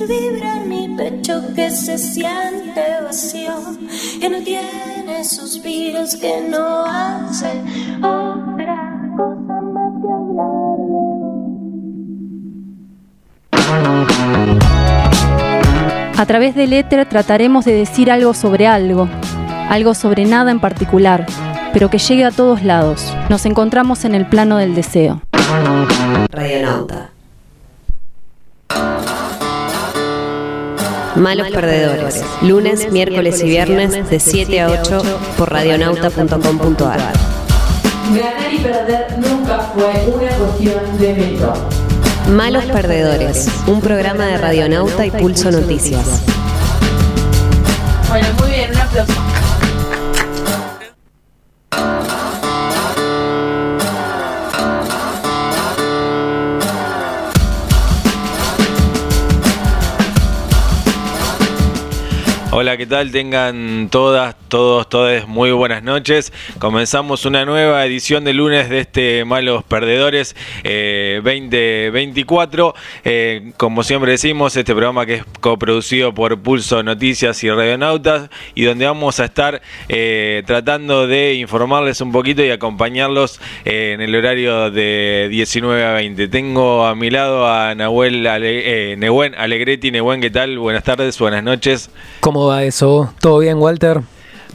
hacer vibrar mi pecho que se siente vacío, que no tiene suspiros, que no hace otra cosa más que hablar A través del éter trataremos de decir algo sobre algo, algo sobre nada en particular, pero que llegue a todos lados. Nos encontramos en el plano del deseo. Radionauta. Malos Perdedores. Lunes, miércoles y viernes de 7 a 8 por radionauta.com.ar. Ganar y perder nunca fue una cuestión de mérito. Malos Perdedores, un programa de Radionauta y Pulso Noticias. Bueno, muy bien, un aplauso. Hola, ¿qué tal? Tengan todas, todos, todas muy buenas noches. Comenzamos una nueva edición de lunes de este Malos Perdedores 2024. Eh, eh, como siempre decimos, este programa que es coproducido por Pulso Noticias y Radionautas y donde vamos a estar eh, tratando de informarles un poquito y acompañarlos en el horario de 19 a 20. Tengo a mi lado a Nahuel Ale, Nehuen Alegretti. Nehuen, ¿qué tal? Buenas tardes, buenas noches. ¿Cómo va eso? ¿Todo bien, Walter?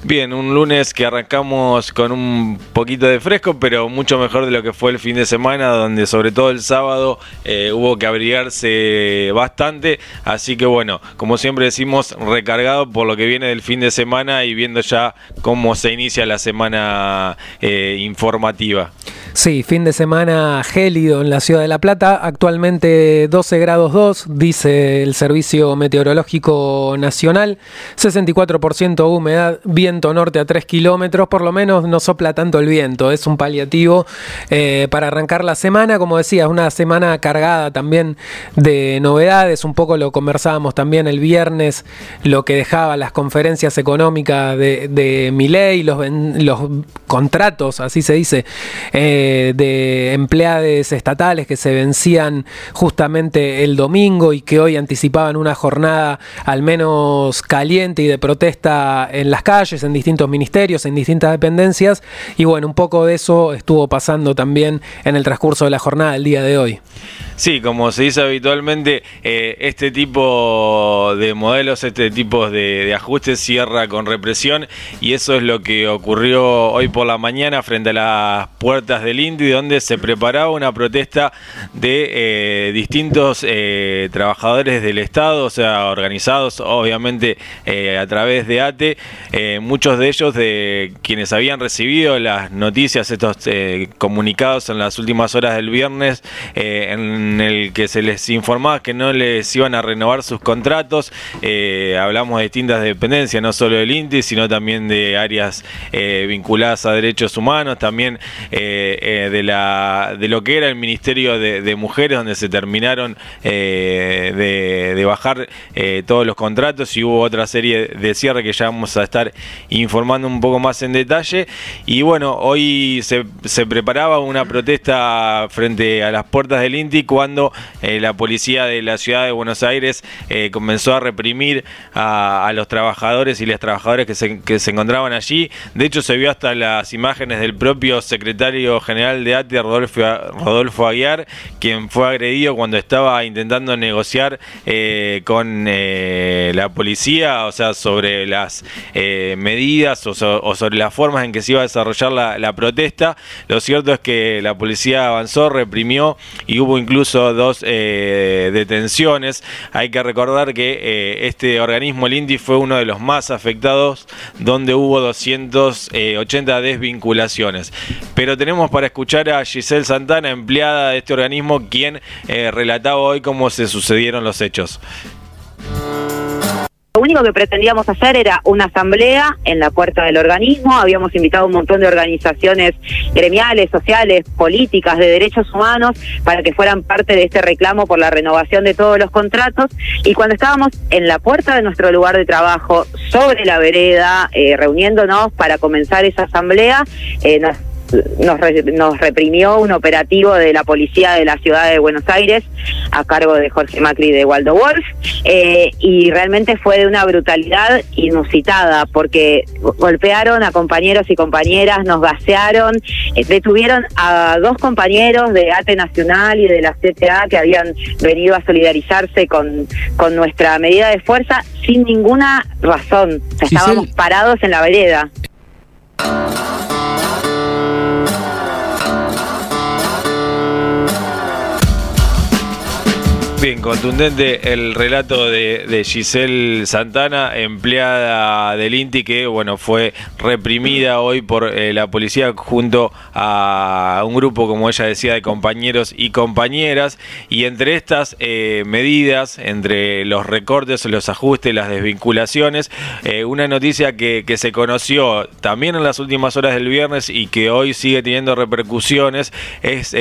Bien, un lunes que arrancamos con un poquito de fresco, pero mucho mejor de lo que fue el fin de semana, donde sobre todo el sábado eh, hubo que abrigarse bastante. Así que bueno, como siempre decimos, recargado por lo que viene del fin de semana y viendo ya cómo se inicia la semana eh, informativa. Sí, fin de semana gélido en la ciudad de La Plata, actualmente 12 grados 2, dice el Servicio Meteorológico Nacional, 64% humedad, viento norte a 3 kilómetros, por lo menos no sopla tanto el viento, es un paliativo eh, para arrancar la semana, como decía, una semana cargada también de novedades, un poco lo conversábamos también el viernes, lo que dejaba las conferencias económicas de, de Miley, los, contratos, así se dice, eh, de empleados estatales que se vencían justamente el domingo y que hoy anticipaban una jornada al menos caliente y de protesta en las calles, en distintos ministerios, en distintas dependencias. Y bueno, un poco de eso estuvo pasando también en el transcurso de la jornada del día de hoy. Sí, como se dice habitualmente, eh, este tipo de modelos, este tipo de, de, ajustes cierra con represión y eso es lo que ocurrió hoy por la mañana frente a las puertas del INDI, donde se preparaba una protesta de eh, distintos eh, trabajadores del Estado, o sea, organizados obviamente eh, a través de ATE, muchos de ellos de quienes habían recibido las noticias, estos comunicados en las últimas horas del viernes, en en el que se les informaba que no les iban a renovar sus contratos. Eh, hablamos de distintas dependencias, no solo del INTI, sino también de áreas eh, vinculadas a derechos humanos, también eh, de, la, de lo que era el Ministerio de, Mujeres, donde se terminaron de, bajar todos los contratos y hubo otra serie de cierre que ya vamos a estar informando un poco más en detalle. Y bueno, hoy se, se preparaba una protesta frente a las puertas del INTI cuando eh, la policía de la ciudad de Buenos Aires eh, comenzó a reprimir a, los trabajadores y las trabajadoras que se, que se, encontraban allí. De hecho, se vio hasta las imágenes del propio secretario general de ATE, Rodolfo, Rodolfo Aguiar, quien fue agredido cuando estaba intentando negociar eh, con la policía, o sea, sobre las medidas o, sobre las formas en que se iba a desarrollar la, la protesta. Lo cierto es que la policía avanzó, reprimió y hubo incluso dos eh, detenciones. Hay que recordar que eh, este organismo, el INDI, fue uno de los más afectados, donde hubo 280 desvinculaciones. Pero tenemos para escuchar a Giselle Santana, empleada de este organismo, quien eh, relataba hoy cómo se sucedieron los hechos. Único que pretendíamos hacer era una asamblea en la puerta del organismo. Habíamos invitado a un montón de organizaciones gremiales, sociales, políticas, de derechos humanos, para que fueran parte de este reclamo por la renovación de todos los contratos. Y cuando estábamos en la puerta de nuestro lugar de trabajo, sobre la vereda, eh, reuniéndonos para comenzar esa asamblea, eh, nos nos, nos reprimió un operativo de la policía de la ciudad de Buenos Aires a cargo de Jorge Macri y de Waldo Wolf eh, y realmente fue de una brutalidad inusitada porque golpearon a compañeros y compañeras, nos gasearon, eh, detuvieron a dos compañeros de ATE Nacional y de la CTA que habían venido a solidarizarse con, con nuestra medida de fuerza sin ninguna razón. estábamos parados en la vereda. Bien, contundente el relato de, Giselle Santana, empleada del INTI, que bueno fue reprimida hoy por eh, la policía junto a un grupo, como ella decía, de compañeros y compañeras. Y entre estas eh, medidas, entre los recortes, los ajustes, las desvinculaciones, eh, una noticia que, se conoció también en las últimas horas del viernes y que hoy sigue teniendo repercusiones es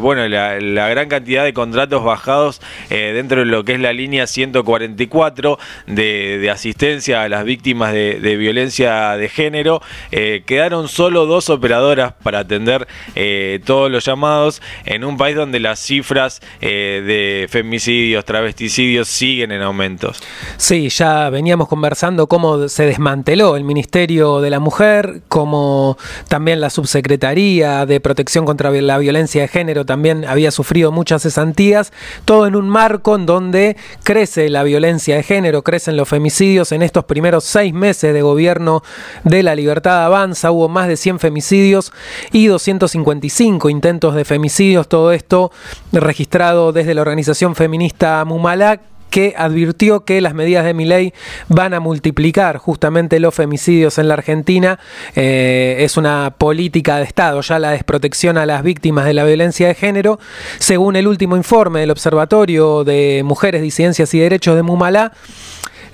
bueno la gran cantidad de contratos bajados eh, dentro de lo que es la línea 144 de, asistencia a las víctimas de, violencia de género. Eh, quedaron solo dos operadoras para atender eh, todos los llamados en un país donde las cifras de femicidios, travesticidios siguen en aumentos. Sí, ya veníamos conversando cómo se desmanteló el Ministerio de la Mujer, como también la Subsecretaría de Protección contra la Violencia de Género también había sufrido muchas cesantías, todo en un marco en donde crece la violencia de género, crecen los femicidios. En estos primeros seis meses de gobierno de la libertad avanza, hubo más de 100 femicidios y 255 intentos de femicidios. Todo esto registrado desde la organización feminista Mumalac que advirtió que las medidas de mi ley van a multiplicar justamente los femicidios en la Argentina. Eh, es una política de Estado, ya la desprotección a las víctimas de la violencia de género. Según el último informe del Observatorio de Mujeres, Disidencias y Derechos de Mumalá,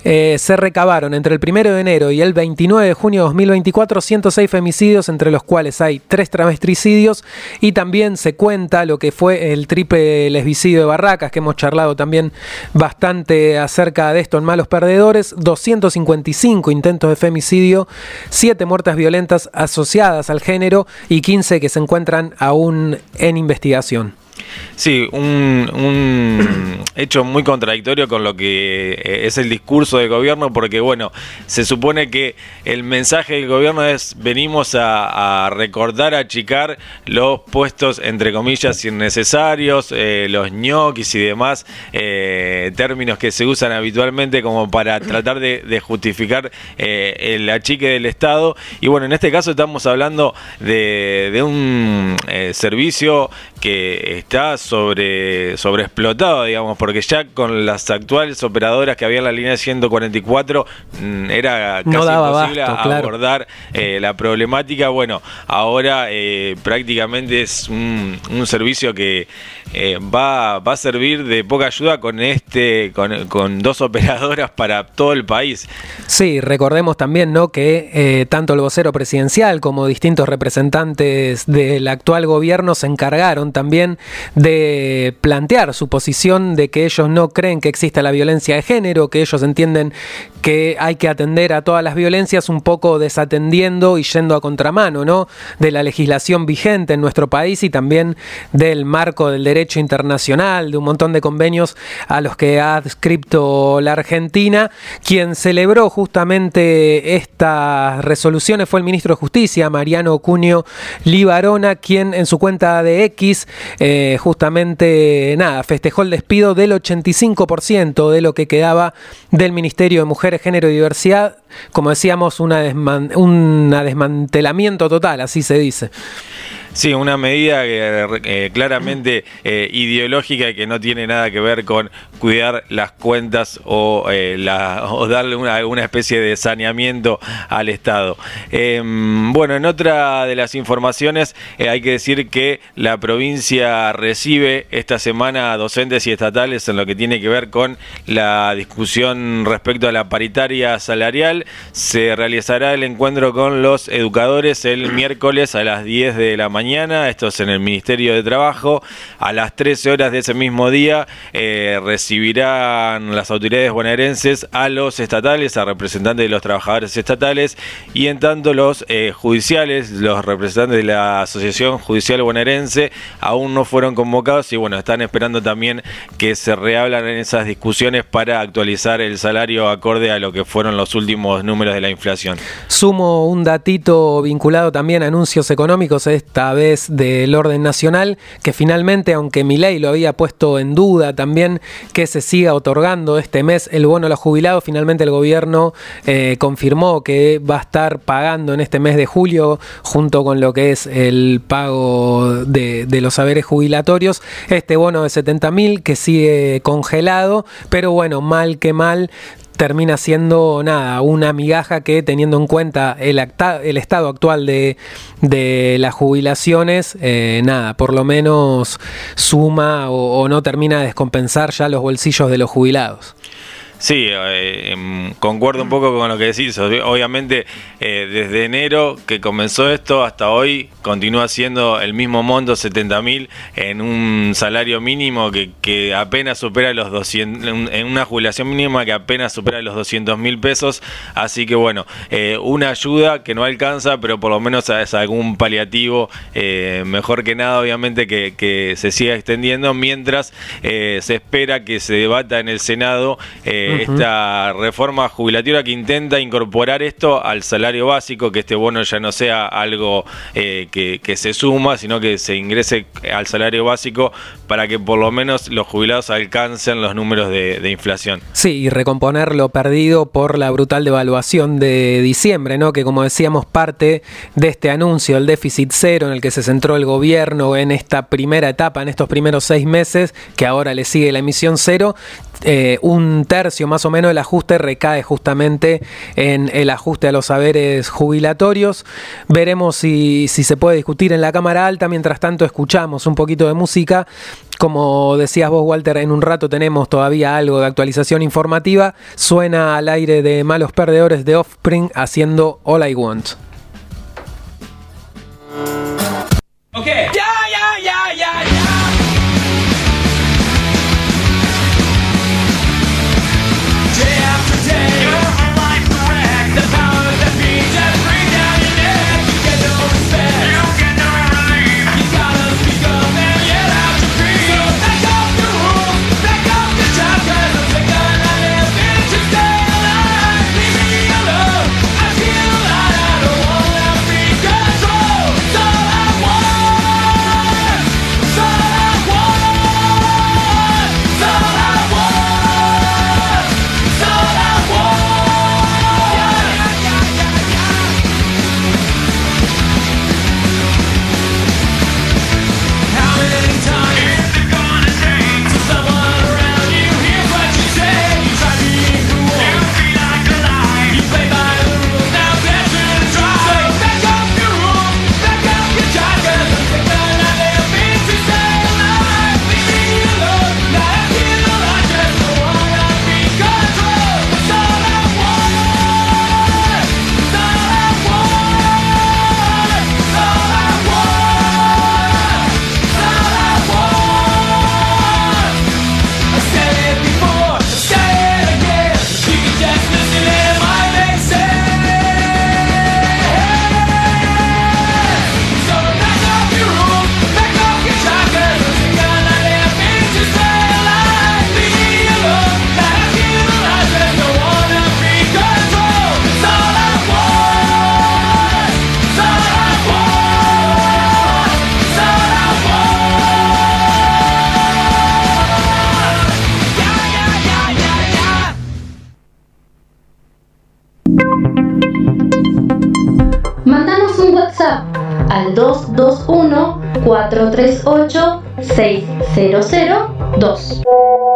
eh, se recabaron entre el 1 de enero y el 29 de junio de 2024 106 femicidios, entre los cuales hay 3 travesticidios y también se cuenta lo que fue el triple lesbicidio de Barracas, que hemos charlado también bastante acerca de esto en Malos Perdedores, 255 intentos de femicidio, 7 muertes violentas asociadas al género y 15 que se encuentran aún en investigación. Sí, un, hecho muy contradictorio con lo que eh, es el discurso del gobierno, porque bueno, se supone que el mensaje del gobierno es venimos a, recordar, a achicar los puestos entre comillas innecesarios, eh, los ñoquis y demás eh, términos que se usan habitualmente como para tratar de, justificar el achique del Estado. Y bueno, en este caso estamos hablando de, de un servicio que está sobre, sobreexplotado, digamos, porque ya con las actuales operadoras que había en la línea 144 mm, era casi imposible abordar eh, la problemática. Bueno, ahora eh, prácticamente es un, un servicio que eh, va, va a servir de poca ayuda con este con, con, dos operadoras para todo el país. Sí, recordemos también ¿no? que eh, tanto el vocero presidencial como distintos representantes del actual gobierno se encargaron también de plantear su posición de que ellos no creen que exista la violencia de género, que ellos entienden que hay que atender a todas las violencias un poco desatendiendo y yendo a contramano ¿no? de la legislación vigente en nuestro país y también del marco del derecho internacional, de un montón de convenios a los que ha adscripto la Argentina. Quien celebró justamente estas resoluciones fue el ministro de Justicia, Mariano Cunio Libarona, quien en su cuenta de X eh, justamente nada, festejó el despido del 85% de lo que quedaba del Ministerio de Mujeres, Género y Diversidad. Como decíamos, una un desmantelamiento total, así se dice. Sí, una medida que, eh, claramente eh, ideológica que no tiene nada que ver con cuidar las cuentas o, eh, darle una, especie de saneamiento al Estado. Em, bueno, en otra de las informaciones hay que decir que la provincia recibe esta semana docentes y estatales en lo que tiene que ver con la discusión respecto a la paritaria salarial. Se realizará el encuentro con los educadores el miércoles a las 10 de la mañana mañana, esto es en el Ministerio de Trabajo. A las 13 horas de ese mismo día eh, recibirán las autoridades bonaerenses a los estatales, a representantes de los trabajadores estatales y en tanto los eh, judiciales, los representantes de la Asociación Judicial Bonaerense aún no fueron convocados y bueno, están esperando también que se reablan en esas discusiones para actualizar el salario acorde a lo que fueron los últimos números de la inflación. Sumo un datito vinculado también a anuncios económicos, esta vez del orden nacional, que finalmente, aunque Milei lo había puesto en duda también que se siga otorgando este mes el bono a los jubilados, finalmente el gobierno eh, confirmó que va a estar pagando en este mes de julio, junto con lo que es el pago de, de los saberes jubilatorios, este bono de 70 mil que sigue congelado, pero bueno, mal que mal termina siendo nada, una migaja que teniendo en cuenta el, acta, el estado actual de, de las jubilaciones, eh, nada, por lo menos suma o, o no termina de descompensar ya los bolsillos de los jubilados. Sí, eh, em, concuerdo un poco con lo que decís. Obviamente, eh, desde enero que comenzó esto hasta hoy, continúa siendo el mismo monto, 70 mil, en un salario mínimo que, que, apenas supera los 200, en una jubilación mínima que apenas supera los 200 mil pesos. Así que bueno, eh, una ayuda que no alcanza, pero por lo menos es algún paliativo, eh, mejor que nada, obviamente, que, se siga extendiendo, mientras eh, se espera que se debata en el Senado. Esta reforma jubilatoria que intenta incorporar esto al salario básico, que este bono ya no sea algo eh, que, que, se suma, sino que se ingrese al salario básico para que por lo menos los jubilados alcancen los números de, de inflación. Sí, y recomponer lo perdido por la brutal devaluación de diciembre, ¿no? que como decíamos parte de este anuncio, el déficit cero en el que se centró el gobierno en esta primera etapa, en estos primeros seis meses, que ahora le sigue la emisión cero, eh, un tercio más o menos del ajuste recae justamente en el ajuste a los saberes jubilatorios. Veremos si, si, se puede discutir en la Cámara Alta. Mientras tanto, escuchamos un poquito de música. Como decías vos, Walter, en un rato tenemos todavía algo de actualización informativa. Suena al aire de Malos Perdedores de Offspring haciendo All I Want. 221-438-6002.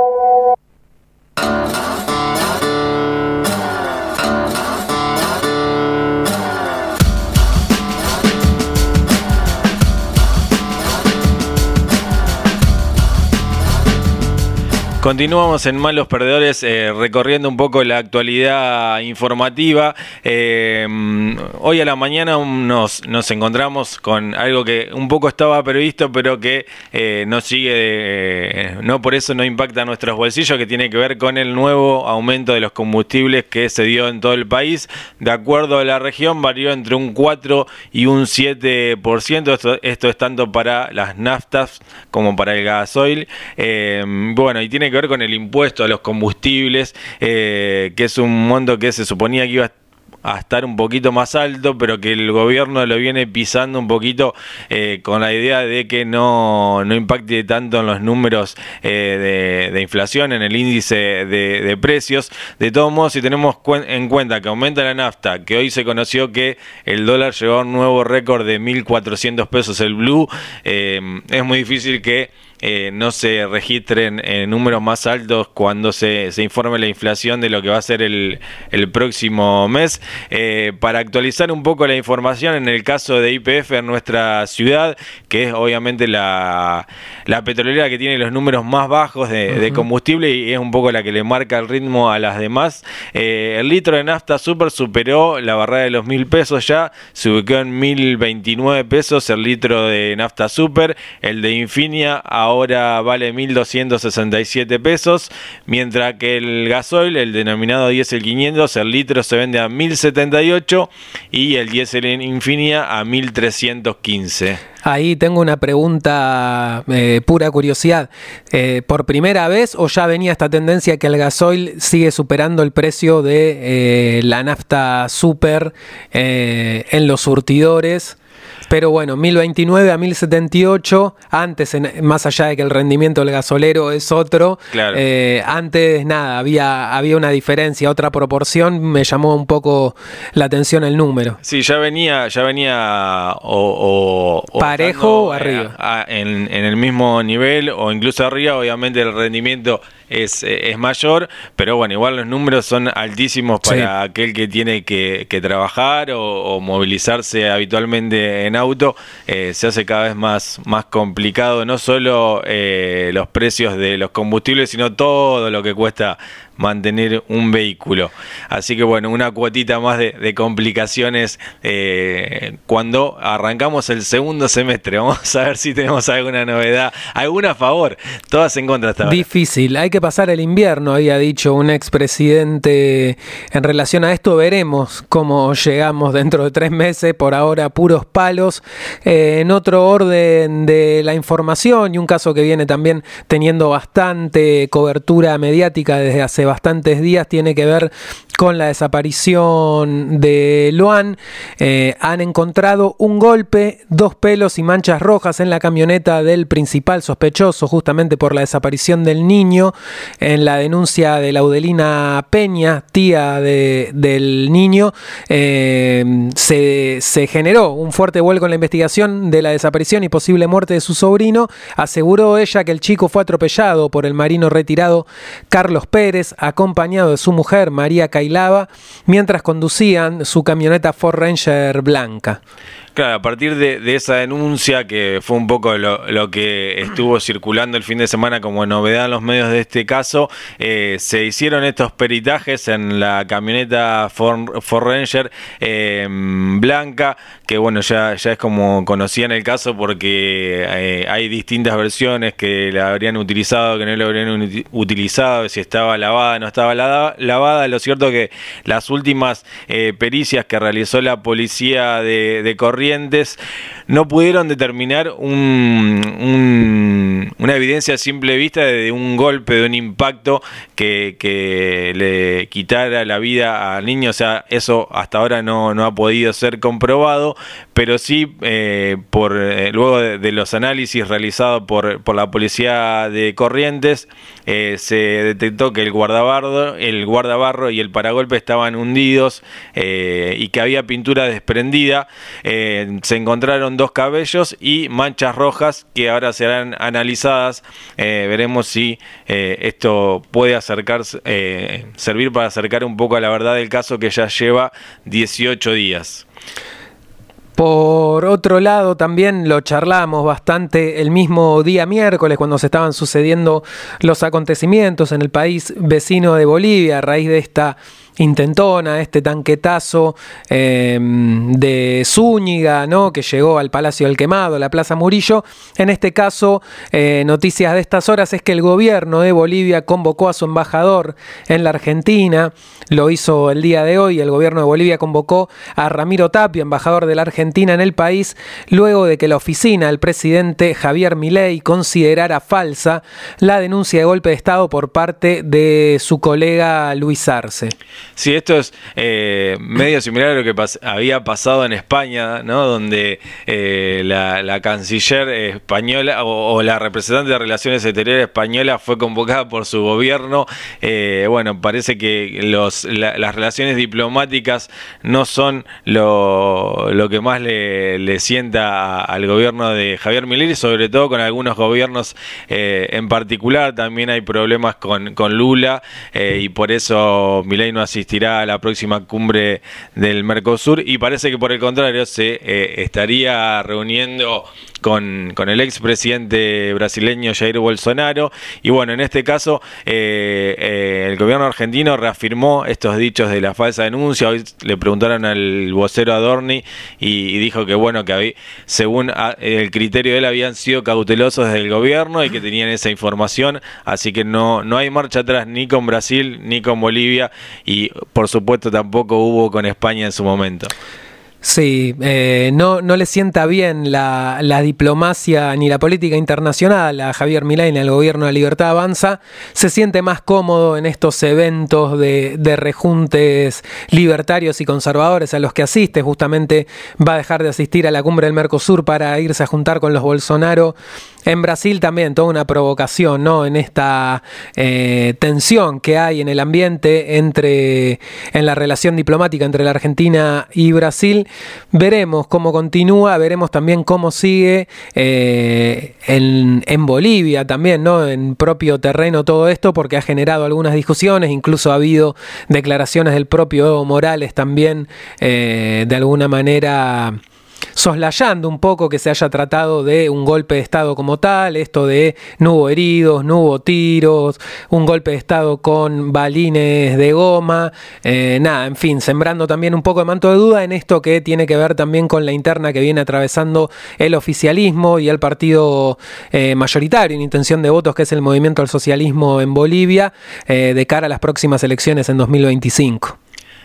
Continuamos en Malos Perdedores eh, recorriendo un poco la actualidad informativa. Eh, hoy a la mañana nos, encontramos con algo que un poco estaba previsto, pero que eh, no sigue, no por eso no impacta nuestros bolsillos, que tiene que ver con el nuevo aumento de los combustibles que se dio en todo el país. De acuerdo a la región, varió entre un 4 y un 7%. Esto, esto es tanto para las naftas como para el gasoil. bueno, y tiene que ver con el impuesto a los combustibles, eh, que es un monto que se suponía que iba a estar un poquito más alto, pero que el gobierno lo viene pisando un poquito eh, con la idea de que no, no, impacte tanto en los números eh, de, inflación, en el índice de, precios. De todos modos, si tenemos en cuenta que aumenta la nafta, que hoy se conoció que el dólar llegó a un nuevo récord de 1.400 pesos el blue, es muy difícil que eh, no se registren eh, números más altos cuando se, se, informe la inflación de lo que va a ser el, el próximo mes. Eh, para actualizar un poco la información, en el caso de IPF en nuestra ciudad, que es obviamente la, la petrolera que tiene los números más bajos de, combustible y es un poco la que le marca el ritmo a las demás, el litro de nafta super superó la barrera de los mil pesos ya, se ubicó en mil veintinueve pesos el litro de nafta super, el de Infinia ahora ahora vale 1.267 pesos, mientras que el gasoil, el denominado diésel 500, el litro se vende a 1.078 y el diésel Infinia a 1.315. Ahí tengo una pregunta, eh, pura curiosidad. Eh, ¿Por primera vez o ya venía esta tendencia que el gasoil sigue superando el precio de eh, la nafta super en los surtidores? Pero bueno, 1029 a 1078, antes, más allá de que el rendimiento del gasolero es otro, eh, antes nada, había, había una diferencia, otra proporción, me llamó un poco la atención el número. Sí, ya venía, ya venía o, parejo o arriba. en, en el mismo nivel o incluso arriba, obviamente el rendimiento es, es mayor, pero bueno, igual los números son altísimos para aquel que tiene que, trabajar o, movilizarse habitualmente en auto, eh, se hace cada vez más, más complicado, no solo eh, los precios de los combustibles, sino todo lo que cuesta mantener un vehículo. Así que bueno, una cuotita más de, complicaciones eh, cuando arrancamos el segundo semestre. Vamos a ver si tenemos alguna novedad, alguna a favor, todas en contra hasta Difícil, hay que pasar el invierno, había dicho un expresidente en relación a esto. Veremos cómo llegamos dentro de tres meses, por ahora puros palos. Eh, en otro orden de la información y un caso que viene también teniendo bastante cobertura mediática desde hace bastantes días tiene que ver con la desaparición de Luan. Eh, han encontrado un golpe, dos pelos y manchas rojas en la camioneta del principal sospechoso, justamente por la desaparición del niño. En la denuncia de Laudelina Peña, tía del niño, eh, se, generó un fuerte vuelco en la investigación de la desaparición y posible muerte de su sobrino. Aseguró ella que el chico fue atropellado por el marino retirado Carlos Pérez, acompañado de su mujer María Mientras conducían su camioneta Ford Ranger blanca. Claro, a partir de, esa denuncia, que fue un poco lo, que estuvo circulando el fin de semana como novedad en los medios de este caso, eh, se hicieron estos peritajes en la camioneta Ford, Ranger eh, blanca, que bueno, ya, es como conocían el caso porque eh, hay distintas versiones que la habrían utilizado, que no la habrían utilizado, si estaba lavada, no estaba lavada. Lo cierto que las últimas pericias que realizó la policía de, de no pudieron determinar un, una evidencia a simple vista de un golpe, de un impacto que, le quitara la vida al niño. O sea, eso hasta ahora no, ha podido ser comprobado, pero sí eh, por eh, luego de, los análisis realizados por, la policía de Corrientes, eh, se detectó que el guardabarro, el guardabarro y el paragolpe estaban hundidos y que había pintura desprendida se encontraron dos cabellos y manchas rojas que ahora serán analizadas. Eh, veremos si eh, esto puede acercarse, eh, servir para acercar un poco a la verdad del caso que ya lleva 18 días. Por otro lado, también lo charlamos bastante el mismo día miércoles cuando se estaban sucediendo los acontecimientos en el país vecino de Bolivia a raíz de esta intentona, este tanquetazo eh, de Zúñiga, ¿no? que llegó al Palacio del Quemado, la Plaza Murillo. En este caso, eh, noticias de estas horas es que el gobierno de Bolivia convocó a su embajador en la Argentina, lo hizo el día de hoy, el gobierno de Bolivia convocó a Ramiro Tapia, embajador de la Argentina en el país, luego de que la oficina del presidente Javier Milei considerara falsa la denuncia de golpe de Estado por parte de su colega Luis Arce. Sí, esto es eh, medio similar a lo que había pasado en España, ¿no? donde eh, la, canciller española o, la representante de Relaciones Exteriores española fue convocada por su gobierno. Eh, bueno, parece que los, las relaciones diplomáticas no son lo, lo que más le, le sienta al gobierno de Javier Milei, sobre todo con algunos gobiernos en particular. También hay problemas con, con Lula y por eso Milei no asiste asistirá a la próxima cumbre del Mercosur y parece que por el contrario se eh, estaría reuniendo con, con el expresidente brasileño Jair Bolsonaro. Y bueno, en este caso eh, eh, el gobierno argentino reafirmó estos dichos de la falsa denuncia. Hoy le preguntaron al vocero Adorni y, dijo que bueno, que según ah, el criterio de él habían sido cautelosos desde el gobierno y que tenían esa información. Así que no, no hay marcha atrás ni con Brasil ni con Bolivia y por supuesto tampoco hubo con España en su momento. Sí, eh, no, no le sienta bien la, diplomacia ni la política internacional a Javier Milei en el gobierno de Libertad Avanza. Se siente más cómodo en estos eventos de, de, rejuntes libertarios y conservadores a los que asiste. Justamente va a dejar de asistir a la cumbre del Mercosur para irse a juntar con los Bolsonaro en Brasil también toda una provocación, ¿no? En esta eh, tensión que hay en el ambiente entre, en la relación diplomática entre la Argentina y Brasil. Veremos cómo continúa, veremos también cómo sigue eh, en, en, Bolivia también, ¿no? En propio terreno todo esto, porque ha generado algunas discusiones, incluso ha habido declaraciones del propio Evo Morales también, eh, de alguna manera soslayando un poco que se haya tratado de un golpe de Estado como tal, esto de no hubo heridos, no hubo tiros, un golpe de Estado con balines de goma, eh, nada, en fin, sembrando también un poco de manto de duda en esto que tiene que ver también con la interna que viene atravesando el oficialismo y el partido eh, mayoritario en intención de votos, que es el Movimiento al Socialismo en Bolivia, eh, de cara a las próximas elecciones en 2025.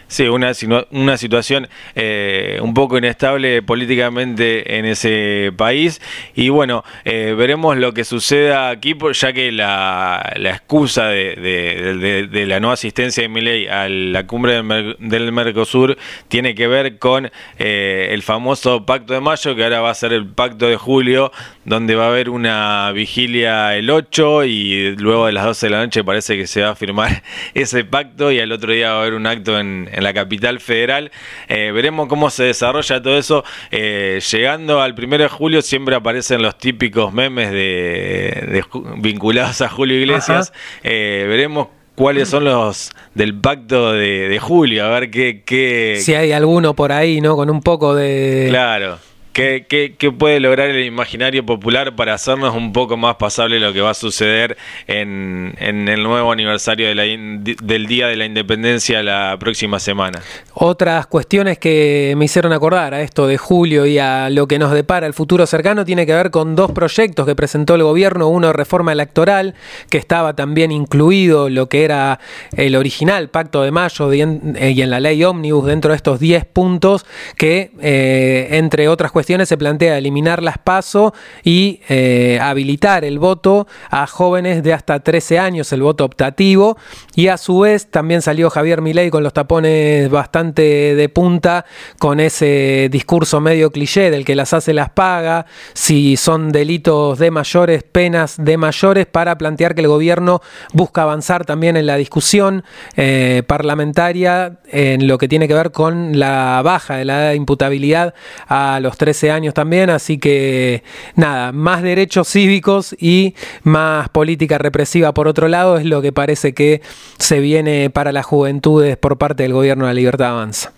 Sí, una, una situación eh, un poco inestable políticamente en ese país. Y bueno, eh, veremos lo que suceda aquí, ya que la, la excusa de, de, la no asistencia de Milei a la cumbre del, Mercosur tiene que ver con eh, el famoso Pacto de Mayo, que ahora va a ser el Pacto de Julio, donde va a haber una vigilia el 8 y luego de las 12 de la noche parece que se va a firmar ese pacto y al otro día va a haber un acto en en la capital federal. Eh, veremos cómo se desarrolla todo eso. Eh, llegando al primero de julio siempre aparecen los típicos memes de, vinculados a Julio Iglesias. Eh, veremos cuáles son los del pacto de, de julio, a ver qué, qué... Si hay alguno por ahí, ¿no? Con un poco de... Claro. ¿Qué, puede lograr el imaginario popular para hacernos un poco más pasable lo que va a suceder en, el nuevo aniversario del Día de la Independencia la próxima semana? Otras cuestiones que me hicieron acordar a esto de julio y a lo que nos depara el futuro cercano tiene que ver con dos proyectos que presentó el gobierno, uno de reforma electoral, que estaba también incluido lo que era el original Pacto de Mayo y en, la ley Omnibus dentro de estos 10 puntos que, eh, entre otras cuestiones, se plantea eliminar las PASO y eh, habilitar el voto a jóvenes de hasta 13 años, el voto optativo. Y a su vez también salió Javier Milei con los tapones bastante de punta, con ese discurso medio cliché del que las hace las paga, si son delitos de mayores, penas de mayores, para plantear que el gobierno busca avanzar también en la discusión eh, parlamentaria en lo que tiene que ver con la baja de la imputabilidad a los 13 años también, así que nada, más derechos cívicos y más política represiva por otro lado es lo que parece que se viene para las juventudes por parte del gobierno de la Libertad Avanza.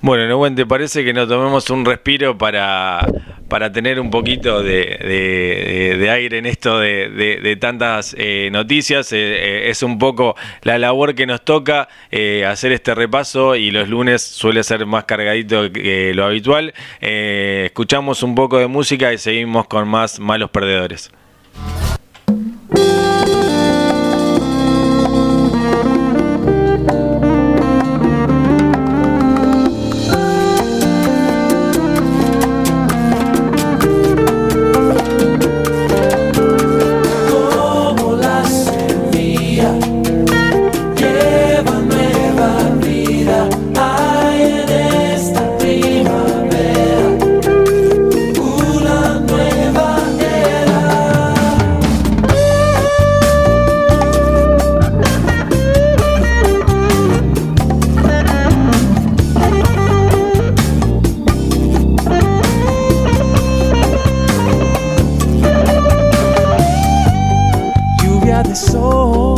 Bueno, Nehuen, ¿te parece que nos tomemos un respiro para, para tener un poquito de, de- aire en esto de, de- tantas eh, noticias? Eh, eh, es un poco la labor que nos toca hacer este repaso y los lunes suele ser más cargadito que lo habitual. Escuchamos un poco de música y seguimos con más malos perdedores. Lluvia de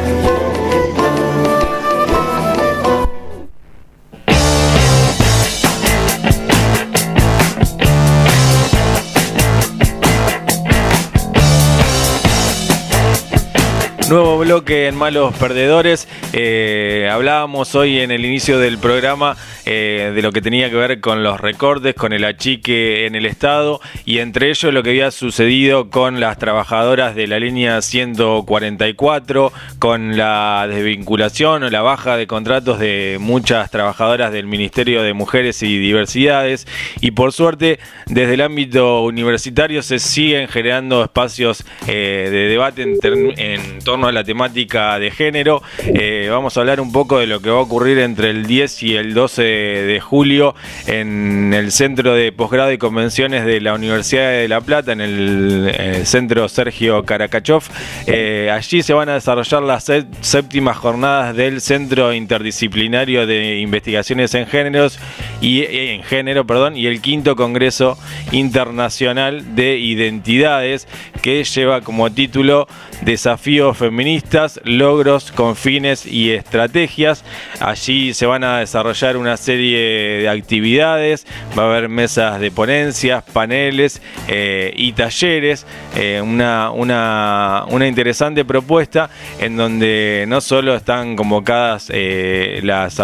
Nuevo bloque en Malos Perdedores. Eh, hablábamos hoy en el inicio del programa eh, de lo que tenía que ver con los recortes, con el achique en el Estado y entre ellos lo que había sucedido con las trabajadoras de la línea 144, con la desvinculación o la baja de contratos de muchas trabajadoras del Ministerio de Mujeres y Diversidades. Y por suerte, desde el ámbito universitario se siguen generando espacios eh, de debate en, torno a la temática de género. Eh, vamos a hablar un poco de lo que va a ocurrir entre el 10 y el 12 de julio en el Centro de Posgrado y Convenciones de la Universidad de La Plata, en el eh, Centro Sergio Karakachov. Eh, allí se van a desarrollar las sé- séptimas jornadas del Centro Interdisciplinario de Investigaciones en Géneros y en género, perdón, y el quinto Congreso Internacional de Identidades que lleva como título Desafíos feministas, logros con fines y estrategias. Allí se van a desarrollar una serie de actividades, va a haber mesas de ponencias, paneles eh, y talleres. eh, una, una, una interesante propuesta en donde no solo están convocadas eh, las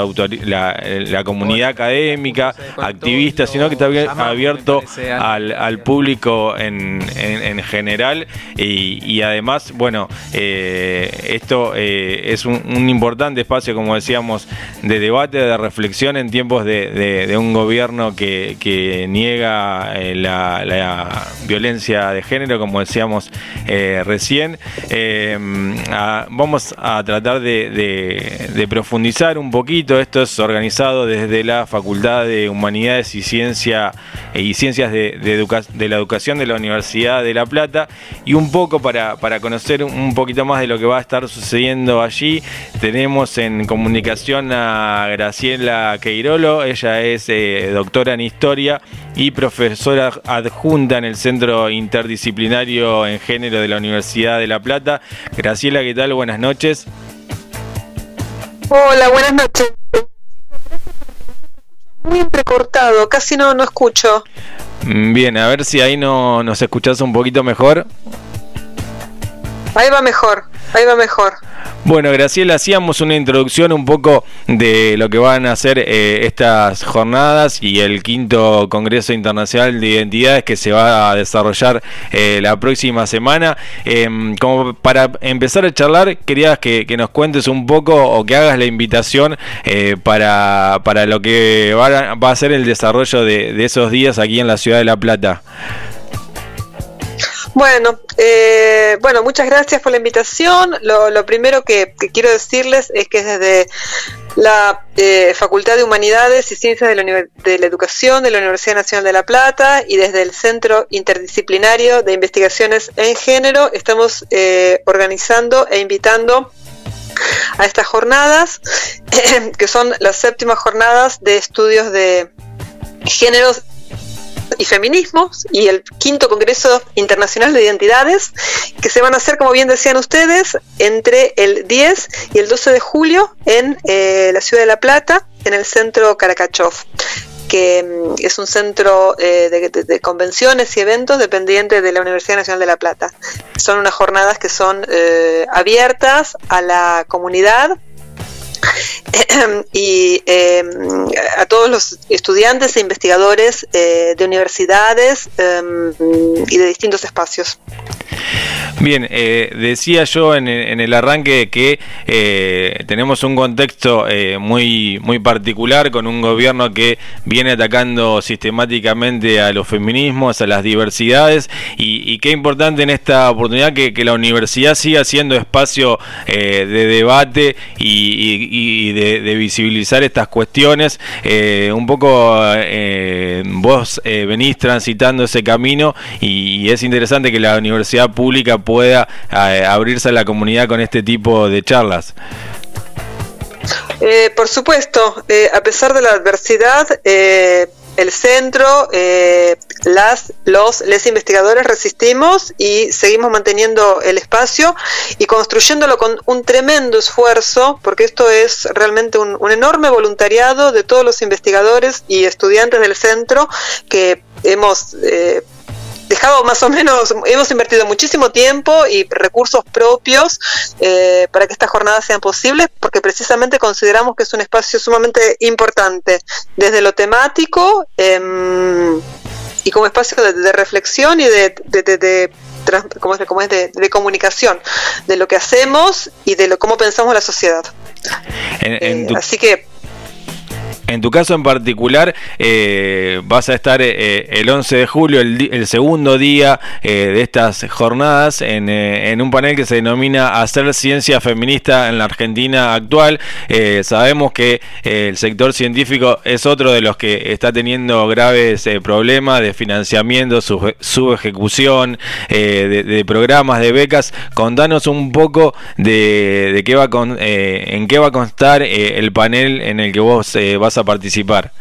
la, la comunidad académica, activistas, sino que está abier- abierto al, al público en, en- en general y, y además, bueno, eh, esto eh, es un, importante espacio, como decíamos, de debate, de reflexión en tiempos de, un gobierno que, niega eh, la, violencia de género, como decíamos eh, recién. Eh, vamos a tratar de, profundizar un poquito. Esto es organizado desde la Facultad de Humanidades y Ciencia eh, y Ciencias de, la Educación de la Universidad de La Plata. Y un poco para conocer un poquito más de lo que va a estar sucediendo allí, tenemos en comunicación a Graciela Queirolo. Ella es eh, doctora en Historia y profesora adjunta en el Centro Interdisciplinario en Género de la Universidad de La Plata. Graciela, ¿qué tal? Buenas noches. Hola, buenas noches. Muy entrecortado, casi no, no escucho. Mm, Bien, a ver si ahí no, nos escuchás un poquito mejor. Ahí va mejor, ahí va mejor. Bueno, Graciela, hacíamos una introducción un poco de lo que van a ser eh, estas jornadas y el quinto Congreso Internacional de Identidades que se va a desarrollar eh, la próxima semana. Em, como para empezar a charlar, querías que, que nos cuentes un poco o que hagas la invitación eh, para, para lo que va a, va a ser el desarrollo de, de esos días aquí en la ciudad de La Plata. Bueno, eh, bueno, muchas gracias por la invitación. Lo, lo primero que, quiero decirles es que desde la eh, Facultad de Humanidades y Ciencias de la, Univer- de la Educación de la Universidad Nacional de La Plata y desde el Centro Interdisciplinario de Investigaciones en Género estamos eh, organizando e invitando a estas jornadas, que son las séptimas jornadas de estudios de géneros y feminismos y el quinto Congreso Internacional de Identidades que se van a hacer, como bien decían ustedes, entre el 10 y el 12 de julio en eh, la ciudad de La Plata, en el centro Karakachov que mm, es un centro eh, de, de- convenciones y eventos dependiente de la Universidad Nacional de La Plata. Son unas jornadas que son eh, abiertas a la comunidad y eh, a todos los estudiantes e investigadores eh, de universidades eh, y de distintos espacios. Bien, eh, decía yo en, el arranque que eh, tenemos un contexto eh, muy, muy particular con un gobierno que viene atacando sistemáticamente a los feminismos, a las diversidades y, qué importante en esta oportunidad que, la universidad siga siendo espacio de debate y, de, de, visibilizar estas cuestiones. un poco vos venís transitando ese camino y es interesante que la universidad pública pueda eh, abrirse a la comunidad con este tipo de charlas. Eh, por supuesto, eh, a pesar de la adversidad, el centro, las, los, investigadores resistimos y seguimos manteniendo el espacio y construyéndolo con un tremendo esfuerzo, porque esto es realmente un, un enorme voluntariado de todos los investigadores y estudiantes del centro que hemos dejado más o menos, hemos invertido muchísimo tiempo y recursos propios eh, para que estas jornadas sean posibles, porque precisamente consideramos que es un espacio sumamente importante, desde lo temático eh, y como espacio de, de reflexión y de, de, de, como es, como es de, de, comunicación de lo que hacemos y de lo, cómo pensamos la sociedad. En, en eh, tu... Así que en tu caso en particular, eh, vas a estar eh, el 11 de julio, el, segundo día eh, de estas jornadas, en, eh, un panel que se denomina Hacer Ciencia Feminista en la Argentina actual. Eh, sabemos que el sector científico es otro de los que está teniendo graves eh, problemas de financiamiento, su, ejecución, de, programas, de becas. Contanos un poco de, de qué va con, en qué va a constar el panel en el que vos vas a participar?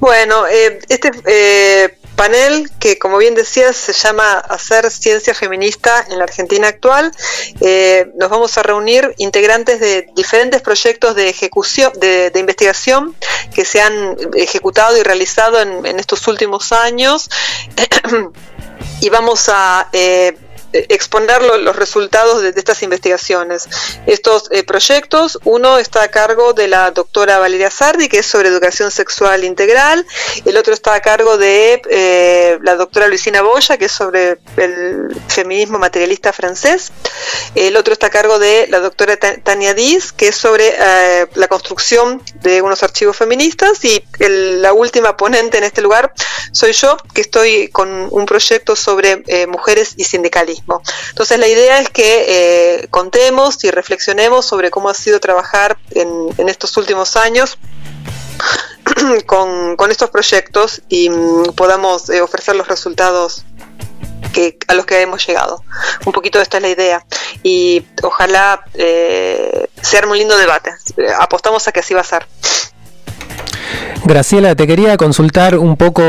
Bueno, eh, este eh, panel que como bien decías se llama Hacer Ciencia Feminista en la Argentina actual, eh, nos vamos a reunir integrantes de diferentes proyectos de ejecución, de, investigación que se han ejecutado y realizado en estos últimos años y vamos a exponer lo, los resultados de, estas investigaciones. Estos eh, proyectos, uno está a cargo de la doctora Valeria Sardi, que es sobre educación sexual integral, el otro está a cargo de eh, la doctora Luisina Boya, que es sobre el feminismo materialista francés, el otro está a cargo de la doctora Tania Diz, que es sobre eh, la construcción de unos archivos feministas, y la última ponente en este lugar soy yo, que estoy con un proyecto sobre eh, mujeres y sindicalismo. Entonces la idea es que eh, contemos y reflexionemos sobre cómo ha sido trabajar en, en estos últimos años con, estos proyectos y mm, podamos eh, ofrecer los resultados que, a los que hemos llegado. Un poquito esta es la idea y ojalá eh, sea un lindo debate. Apostamos a que así va a ser. Graciela, te quería consultar un poco,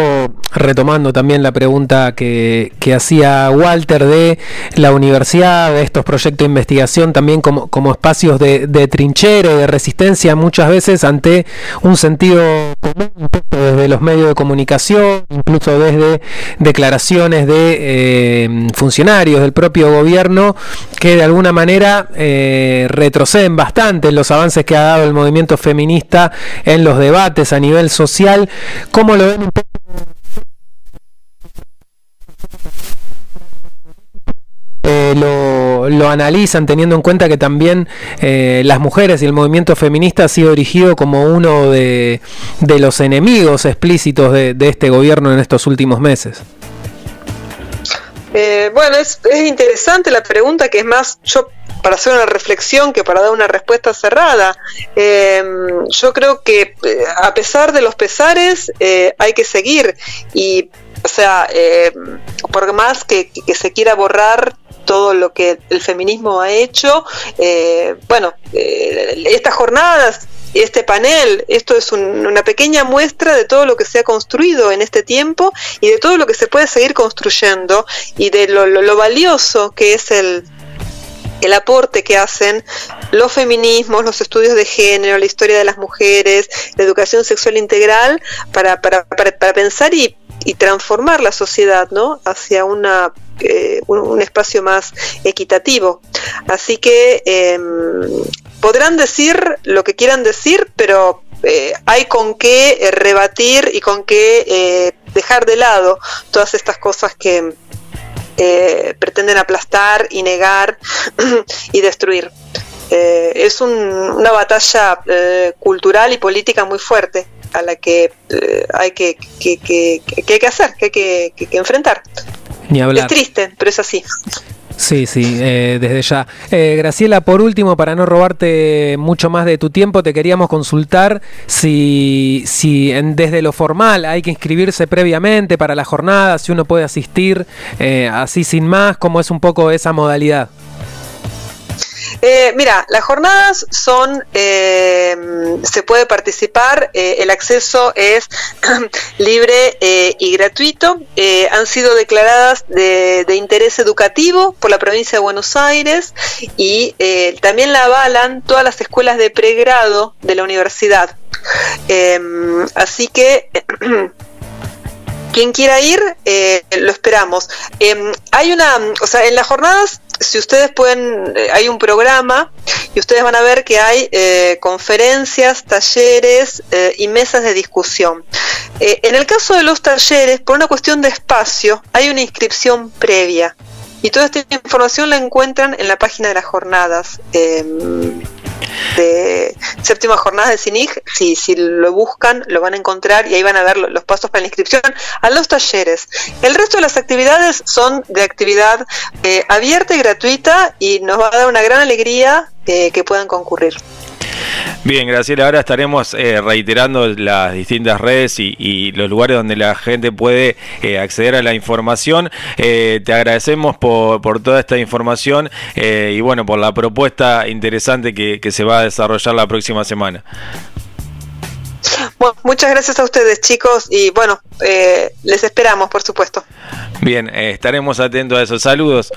retomando también la pregunta que, que, hacía Walter de la universidad, de estos proyectos de investigación también como, como espacios de, de y de resistencia muchas veces ante un sentido común desde los medios de comunicación, incluso desde declaraciones de eh, funcionarios del propio gobierno que de alguna manera eh, retroceden bastante los avances que ha dado el movimiento feminista en los debates a nivel social. ¿Cómo lo ven un poco? Lo, lo, analizan teniendo en cuenta que también eh, las mujeres y el movimiento feminista ha sido erigido como uno de, de los enemigos explícitos de, este gobierno en estos últimos meses. Eh, bueno, es, es, interesante la pregunta, que es más, yo para hacer una reflexión que para dar una respuesta cerrada. Eh, yo creo que eh, a pesar de los pesares hay que seguir y, o sea, por más que, se quiera borrar todo lo que el feminismo ha hecho, eh, bueno, estas jornadas este panel, esto es un, una pequeña muestra de todo lo que se ha construido en este tiempo y de todo lo que se puede seguir construyendo y de lo, lo, lo valioso que es el, el aporte que hacen los feminismos, los estudios de género, la historia de las mujeres, la educación sexual integral, para, para, para, para pensar y, y, transformar la sociedad ¿no? hacia una, eh, un, espacio más equitativo. Así que eh, podrán decir lo que quieran decir, pero eh, hay con qué eh, rebatir y con qué eh, dejar de lado todas estas cosas que pretenden aplastar y negar y destruir. Es un- una batalla cultural y política muy fuerte a la que hay que, que, que- que hay que hacer, que hay que enfrentar. Ni hablar. Es triste, pero es así. Sí, sí, eh, desde ya. Eh, Graciela, por último, para no robarte mucho más de tu tiempo, te queríamos consultar si, si en- desde lo formal hay que inscribirse previamente para la jornada, si uno puede asistir eh, así sin más, cómo es un poco esa modalidad. Eh, mira, las jornadas son, eh, se puede participar, eh, el acceso es libre y gratuito. Han sido declaradas de, interés educativo por la provincia de Buenos Aires y también la avalan todas las escuelas de pregrado de la universidad. Eh, así que quien quiera ir, eh, lo esperamos. Eh, hay una, o sea, en las jornadas, si ustedes pueden, eh, hay un programa y ustedes van a ver que hay eh, conferencias, talleres eh, y mesas de discusión. Eh, en el caso de los talleres, por una cuestión de espacio, hay una inscripción previa. Y toda esta información la encuentran en la página de las jornadas. De séptima jornada de CINIG, si, si lo buscan, lo van a encontrar y ahí van a ver lo- los pasos para la inscripción a los talleres. El resto de las actividades son de actividad eh, abierta y gratuita y nos va a dar una gran alegría eh, que puedan concurrir. Bien, Graciela, ahora estaremos eh, reiterando las distintas redes y, y los lugares donde la gente puede eh, acceder a la información. Eh, te agradecemos por, por toda esta información y bueno, por la propuesta interesante que, que se va a desarrollar la próxima semana. Bueno, muchas gracias a ustedes chicos y bueno, eh, les esperamos por supuesto. Bien, eh, estaremos atentos a esos saludos.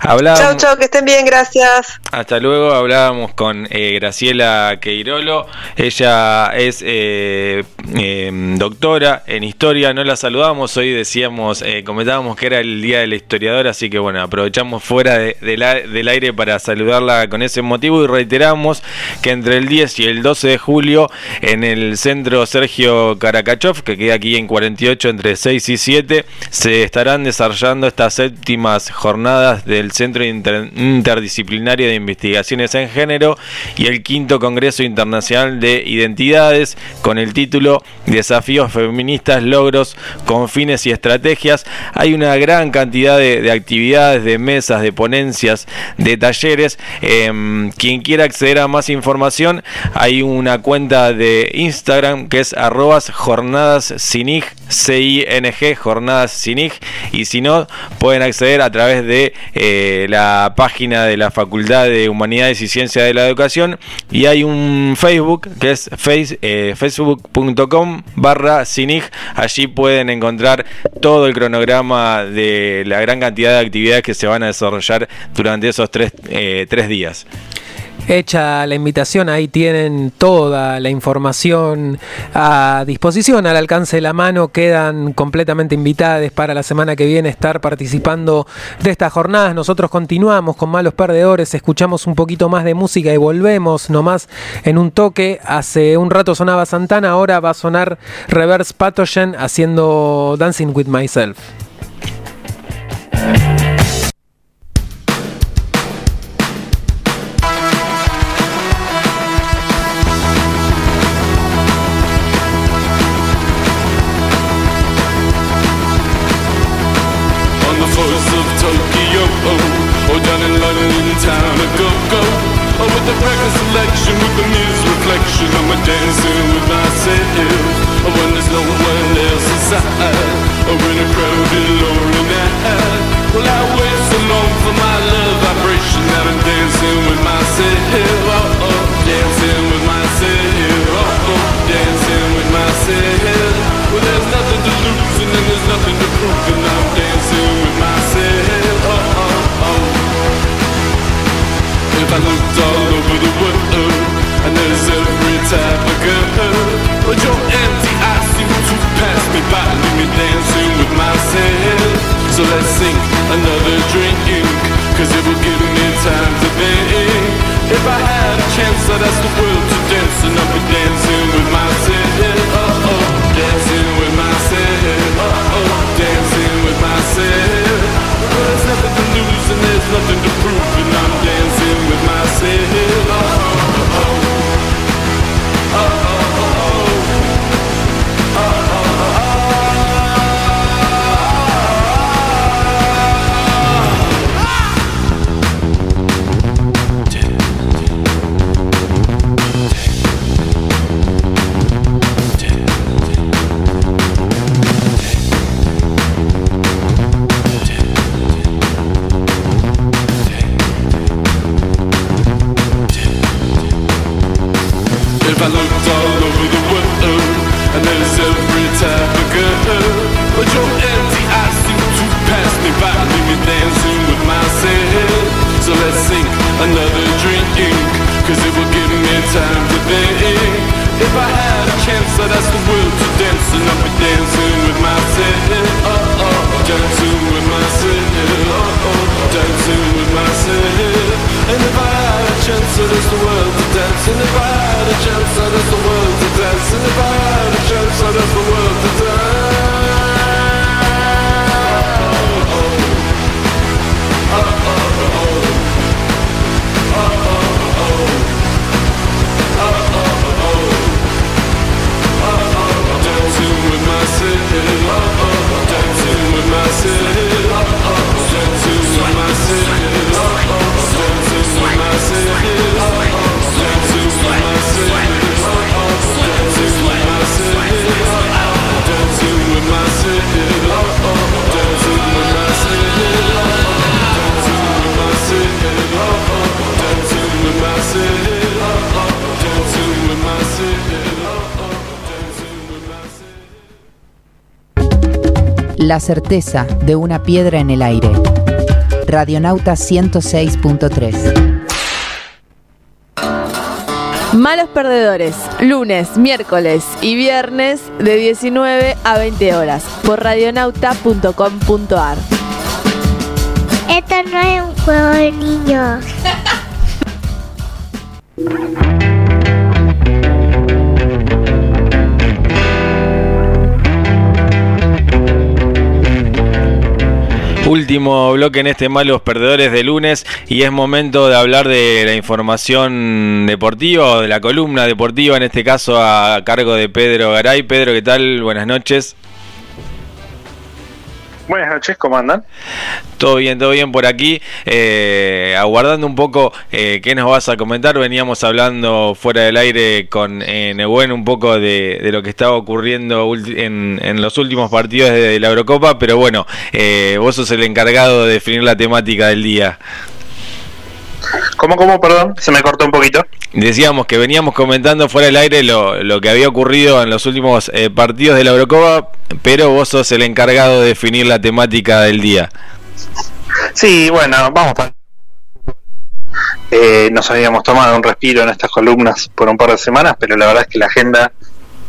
Hablábamos- Chao, chao, que estén bien, gracias. Hasta luego, hablábamos con eh, Graciela Queirolo. Ella es eh, eh, doctora en historia. No la saludamos hoy, decíamos, eh, comentábamos que era el día del historiador, así que bueno, aprovechamos fuera de- de la- del aire para saludarla con ese motivo y reiteramos que entre el 10 y el 12 de julio en el centro Sergio Karakachov, que queda aquí en 48 entre 6 y 7, se estarán desarrollando estas séptimas jornadas del Centro Inter- Interdisciplinario de Investigaciones en Género y el quinto Congreso Internacional de Identidades con el título Desafíos Feministas, Logros, Confines y Estrategias. Hay una gran cantidad de, de actividades, de mesas, de ponencias, de talleres. Em, quien quiera acceder a más información, hay una cuenta de Instagram que es arrobas jornadas sinig, C-I-N-G, jornadas sinig. Y si no, pueden acceder a través de eh, la página de la Facultad de Humanidades y Ciencias de la Educación. Y hay un Facebook que es eh, facebook.com barra sinig. Allí pueden encontrar todo el cronograma de la gran cantidad de actividades que se van a desarrollar durante esos tres, eh, tres días. Hecha la invitación, ahí tienen toda la información a disposición, al alcance de la mano, quedan completamente invitadas para la semana que viene estar participando de estas jornadas. Nosotros continuamos con Malos Perdedores, escuchamos un poquito más de música y volvemos nomás en un toque. Hace un rato sonaba Santana, ahora va a sonar Reverse Pathogen haciendo Dancing with Myself. another drink Cause it will give me time to think. If I had a chance I'd ask the world to dance And I'll be dancing with myself Oh, oh, dancing with myself Oh, oh, dancing with myself And if I had a chance I'd ask the world to dance. And if I had a chance I'd ask the world to dance. And if I had a chance I'd ask the world to dance. La certeza de una piedra en el aire. Radionauta 106.3. Malos Perdedores, lunes, miércoles y viernes de 19 a 20 horas por radionauta.com.ar. Esto no es un juego de niños. Último bloque en este Malos Perdedores de lunes y es momento de hablar de la información deportiva de la columna deportiva, en este caso a cargo de Pedro Garay. Pedro, ¿qué tal? Buenas noches. Buenas noches, ¿cómo andan? Todo bien, todo bien por aquí. Eh, aguardando un poco eh, qué nos vas a comentar. Veníamos hablando fuera del aire con eh, Nebuen un poco de, de, lo que estaba ocurriendo en, en, los últimos partidos de la Eurocopa, pero bueno, eh, vos sos el encargado de definir la temática del día. ¿Cómo, cómo, perdón? Se me cortó un poquito. Decíamos que veníamos comentando fuera del aire lo, lo que había ocurrido en los últimos eh, partidos de la Eurocopa, pero vos sos el encargado de definir la temática del día. Sí, bueno, vamos para... Eh, nos habíamos tomado un respiro en estas columnas por un par de semanas, pero la verdad es que la agenda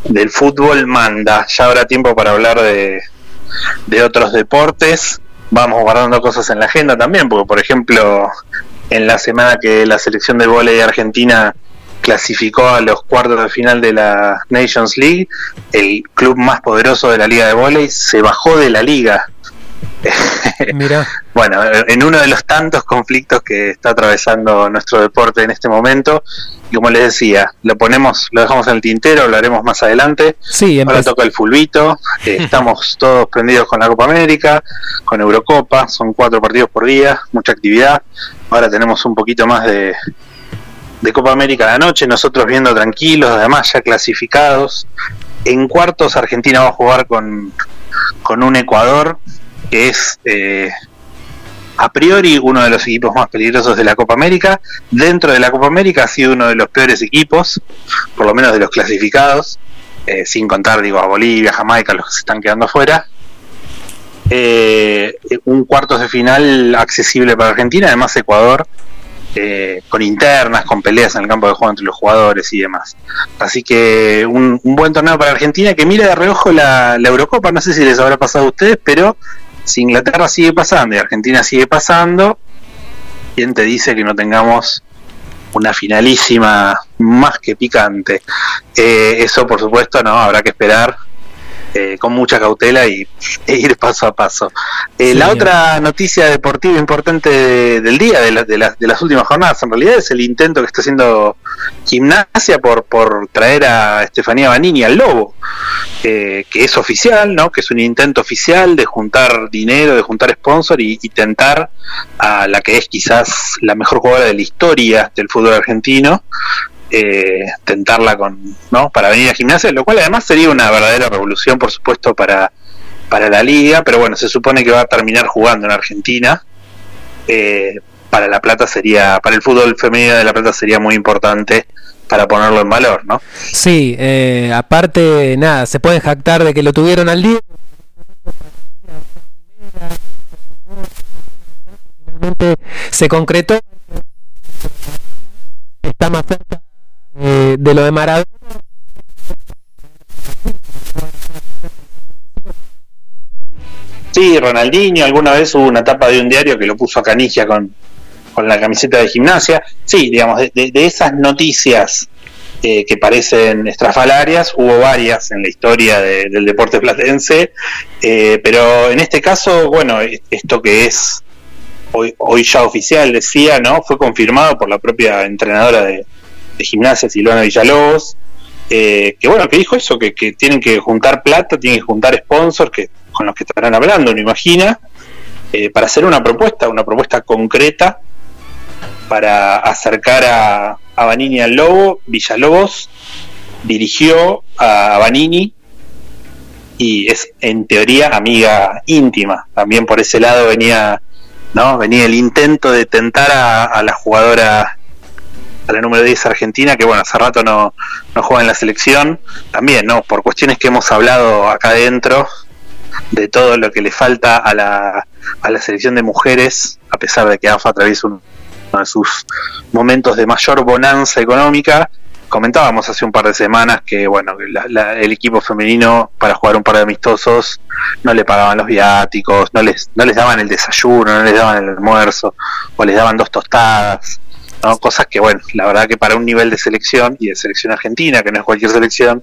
del fútbol manda. Ya habrá tiempo para hablar de, de otros deportes. Vamos guardando cosas en la agenda también, porque por ejemplo en la semana que la selección de de Argentina clasificó a los cuartos de final de la Nations League, el club más poderoso de la liga de vóley se bajó de la liga. Mira. bueno, en uno de los tantos conflictos que está atravesando nuestro deporte en este momento, y como les decía, lo ponemos, lo dejamos en el tintero, hablaremos más adelante. Sí, Ahora toca el fulbito, eh, estamos todos prendidos con la Copa América, con Eurocopa, son cuatro partidos por día, mucha actividad. Ahora tenemos un poquito más de, de Copa América a la noche, nosotros viendo tranquilos, además ya clasificados. En cuartos Argentina va a jugar con, con un Ecuador que es eh, a priori uno de los equipos más peligrosos de la Copa América. Dentro de la Copa América ha sido uno de los peores equipos, por lo menos de los clasificados, eh, sin contar digo a Bolivia, Jamaica, los que se están quedando afuera. Eh, un cuartos de final accesible para Argentina, además Ecuador, eh, con internas, con peleas en el campo de juego entre los jugadores y demás. Así que un, buen torneo para Argentina que mire de reojo la, la, Eurocopa, no sé si les habrá pasado a ustedes, pero si Inglaterra sigue pasando y Argentina sigue pasando, ¿quién te dice que no tengamos una finalísima más que picante? Eh, eso por supuesto no, habrá que esperar eh, con mucha cautela y e ir paso a paso. Eh, sí. La otra noticia deportiva importante de, del día, de, la, de, la, de, las últimas jornadas, en realidad es el intento que está haciendo Gimnasia por, por traer a Estefanía Banini al Lobo, eh, que es oficial, ¿no? que es un intento oficial de juntar dinero, de juntar sponsor y, y tentar a la que es quizás la mejor jugadora de la historia del fútbol argentino, eh, tentarla con no para venir a gimnasia lo cual además sería una verdadera revolución por supuesto para para la liga pero bueno se supone que va a terminar jugando en Argentina. Eh, para la plata sería para el fútbol femenino de la plata sería muy importante para ponerlo en valor no sí eh, aparte nada se pueden jactar de que lo tuvieron al día. Se concretó. Está más cerca eh, de lo de Maradona. Sí, Ronaldinho, alguna vez hubo una tapa de un diario que lo puso a Canigia con, con la camiseta de gimnasia. Sí, digamos, de, de, esas noticias eh, que parecen estrafalarias, hubo varias en la historia de, del deporte platense, eh, pero en este caso, bueno, esto que es hoy, hoy ya oficial, decía, ¿no? Fue confirmado por la propia entrenadora de, de gimnasia, Silvana Villalobos, eh, que bueno, que dijo eso, que, tienen que juntar plata, tienen que juntar sponsors que, con los que estarán hablando, uno imagina, eh, para hacer una propuesta, una propuesta concreta para acercar a, a Banini al Lobo. Villalobos dirigió a Banini y es en teoría amiga íntima. También por ese lado venía, ¿no? Venía el intento de tentar a la jugadora a la número 10 Argentina, que bueno, hace rato no, no juega en la selección, también, ¿no? Por cuestiones que hemos hablado acá adentro, de todo lo que le falta a la, a la selección de mujeres, a pesar de que AFA atraviesa uno de sus momentos de mayor bonanza económica. Comentábamos hace un par de semanas que bueno la- la- el equipo femenino para jugar un par de amistosos no le pagaban los viáticos, no les, no les daban el desayuno, no les daban el almuerzo, o les daban dos tostadas. Cosas que, bueno, la verdad que para un nivel de selección y de selección argentina, que no es cualquier selección,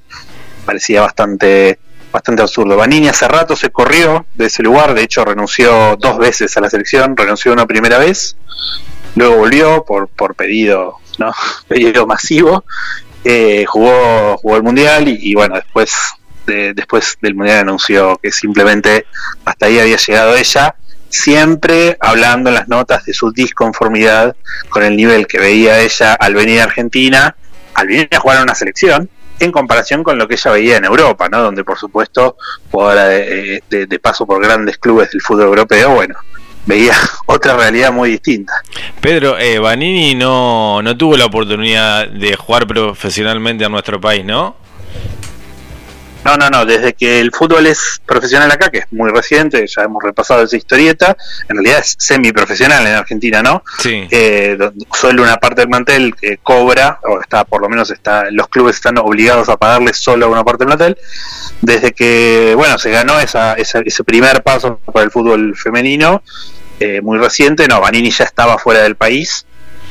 parecía bastante bastante absurdo. Vanini hace rato se corrió de ese lugar, de hecho renunció dos veces a la selección, renunció una primera vez, luego volvió por, por pedido, ¿no? pedido masivo, eh, jugó, jugó el mundial y, y bueno, después de- después del mundial anunció que simplemente hasta ahí había llegado ella, siempre hablando en las notas de su disconformidad con el nivel que veía ella al venir a Argentina, al venir a jugar a una selección, en comparación con lo que ella veía en Europa, ¿no? Donde por supuesto jugadora de, paso por grandes clubes del fútbol europeo, bueno, veía otra realidad muy distinta. Pedro, eh, Vanini no, no tuvo la oportunidad de jugar profesionalmente a nuestro país, ¿no? No, no, no, desde que el fútbol es profesional acá, que es muy reciente, ya hemos repasado esa historieta, en realidad es semiprofesional en Argentina, ¿no? Sí. Eh, solo una parte del mantel eh, cobra, o está, por lo menos está, los clubes están obligados a pagarle solo una parte del mantel, desde que, bueno, se ganó esa, esa- ese primer paso para el fútbol femenino, eh, muy reciente, no, Vanini ya estaba fuera del país,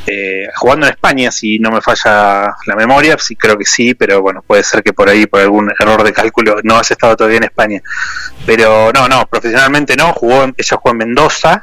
eh, jugando en España, si no me falla la memoria, sí creo que sí, pero bueno, puede ser que por ahí, por algún error de cálculo, no haya estado todavía en España. Pero no, no, profesionalmente no, jugó, ella jugó en Mendoza,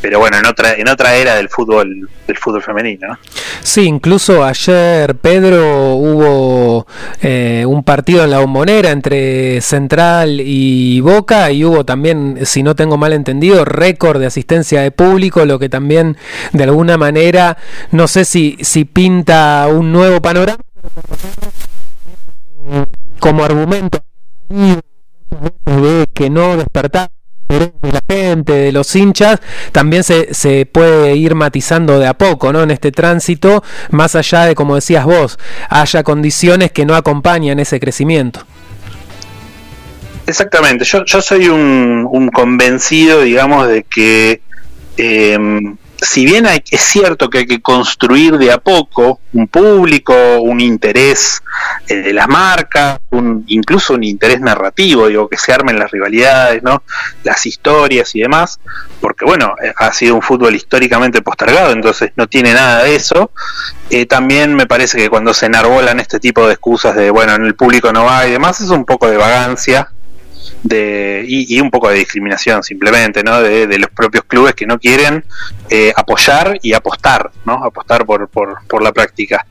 pero bueno, en otra, en otra era del fútbol, del fútbol femenino. ¿no? Sí, incluso ayer, Pedro, hubo eh, un partido en la bombonera entre Central y Boca y hubo también, si no tengo mal entendido, récord de asistencia de público, lo que también de alguna manera, no sé si, si pinta un nuevo panorama como argumento de que no despertaba interés de la gente, de los hinchas, también se, se puede ir matizando de a poco, ¿no? En este tránsito, más allá de, como decías vos, haya condiciones que no acompañan ese crecimiento. Exactamente, yo, yo soy un, un convencido, digamos, de que eh, si bien hay, es cierto que hay que construir de a poco un público, un interés eh, de las marcas, un, incluso un interés narrativo, digo, que se armen las rivalidades, ¿no? las historias y demás, porque bueno, ha sido un fútbol históricamente postergado, entonces no tiene nada de eso. Eh, también me parece que cuando se enarbolan este tipo de excusas de, bueno, en el público no va y demás, es un poco de vagancia de, y, un poco de discriminación simplemente, ¿no? De, de los propios clubes que no quieren eh, apoyar y apostar, ¿no? Apostar por, por, por la práctica.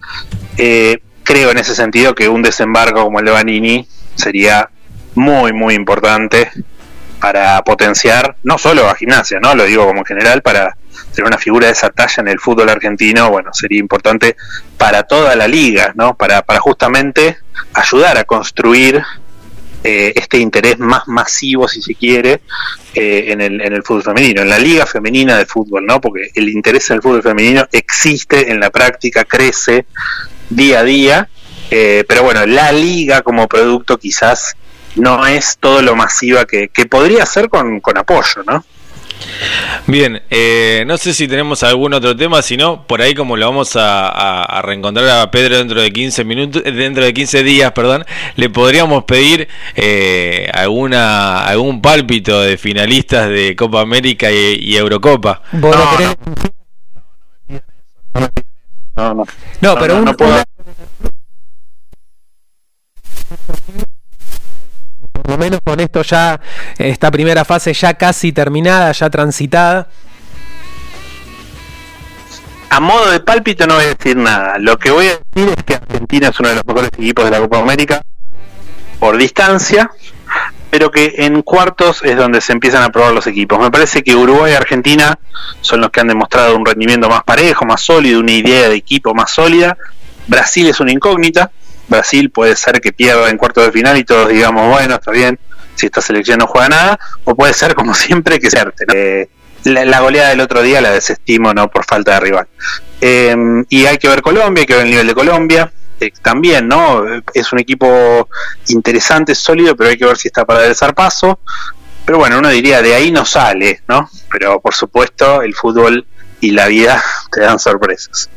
Eh, creo en ese sentido que un desembarco como el de Vanini sería muy, muy importante para potenciar no solo a gimnasia, ¿no? Lo digo como en general, para tener una figura de esa talla en el fútbol argentino, bueno, sería importante para toda la liga, ¿no? Para, para justamente ayudar a construir eh, este interés más masivo, si se quiere, eh, en, el, en el fútbol femenino, en la liga femenina de fútbol, ¿no? Porque el interés en el fútbol femenino existe en la práctica, crece día a día, eh, pero bueno, la liga como producto quizás no es todo lo masiva que, que podría ser con, con apoyo, ¿no? Bien, eh, no sé si tenemos algún otro tema, si no, por ahí como lo vamos a, a- a reencontrar a Pedro dentro de 15 minutos, eh, dentro de 15 días, perdón, le podríamos pedir eh, alguna algún pálpito de finalistas de Copa América y, y Eurocopa. ¿Vos lo querés? No, no. No, pero un- una- lo menos con esto ya, esta primera fase ya casi terminada, ya transitada. A modo de pálpito no voy a decir nada. Lo que voy a decir es que Argentina es uno de los mejores equipos de la Copa América por distancia, pero que en cuartos es donde se empiezan a probar los equipos. Me parece que Uruguay y Argentina son los que han demostrado un rendimiento más parejo, más sólido, una idea de equipo más sólida. Brasil es una incógnita. Brasil puede ser que pierda en cuartos de final y todos digamos, bueno, está bien, si esta selección no juega nada, o puede ser como siempre que se eh, la, la goleada del otro día la desestimo no por falta de rival. Eh, y hay que ver Colombia, hay que ver el nivel de Colombia. eh, también, ¿no? Es un equipo interesante, sólido, pero hay que ver si está para dar zarpazo. pero bueno, uno diría, de ahí no sale, ¿no? Pero por supuesto, el fútbol y la vida te dan sorpresas.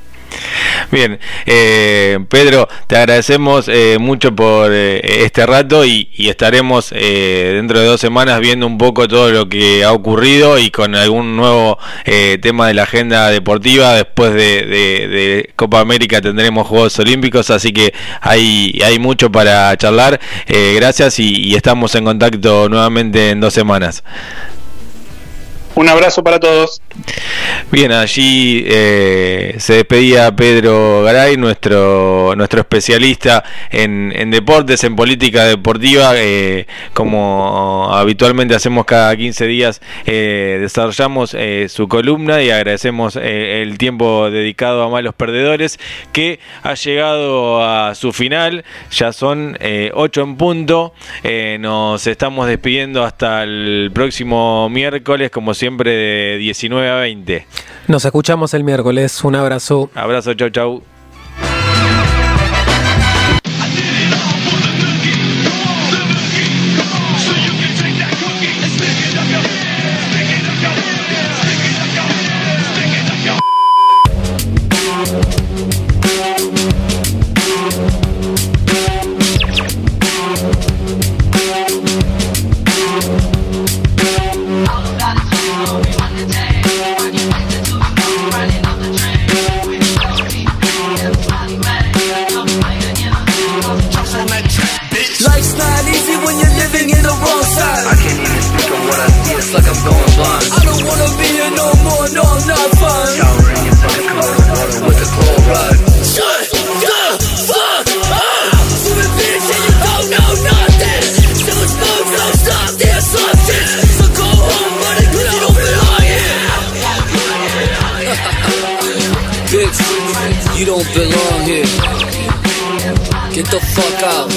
Bien, eh, Pedro, te agradecemos eh, mucho por eh, este rato y, y estaremos eh, dentro de dos semanas viendo un poco todo lo que ha ocurrido y con algún nuevo eh, tema de la agenda deportiva. Después de, de- de Copa América tendremos Juegos Olímpicos, así que hay, hay mucho para charlar. Eh, gracias y, y estamos en contacto nuevamente en dos semanas. Un abrazo para todos. Bien, allí eh, se despedía Pedro Garay, nuestro, nuestro especialista en, deportes, en política deportiva, eh, como habitualmente hacemos cada 15 días, eh, desarrollamos eh, su columna y agradecemos el tiempo dedicado a Malos Perdedores, que ha llegado a su final, ya son 8 en punto, nos estamos despidiendo hasta el próximo miércoles, como siempre, de 19 a 20. Nos escuchamos el miércoles. Un abrazo. Abrazo, chau, chau. You don't belong here. Get the fuck out.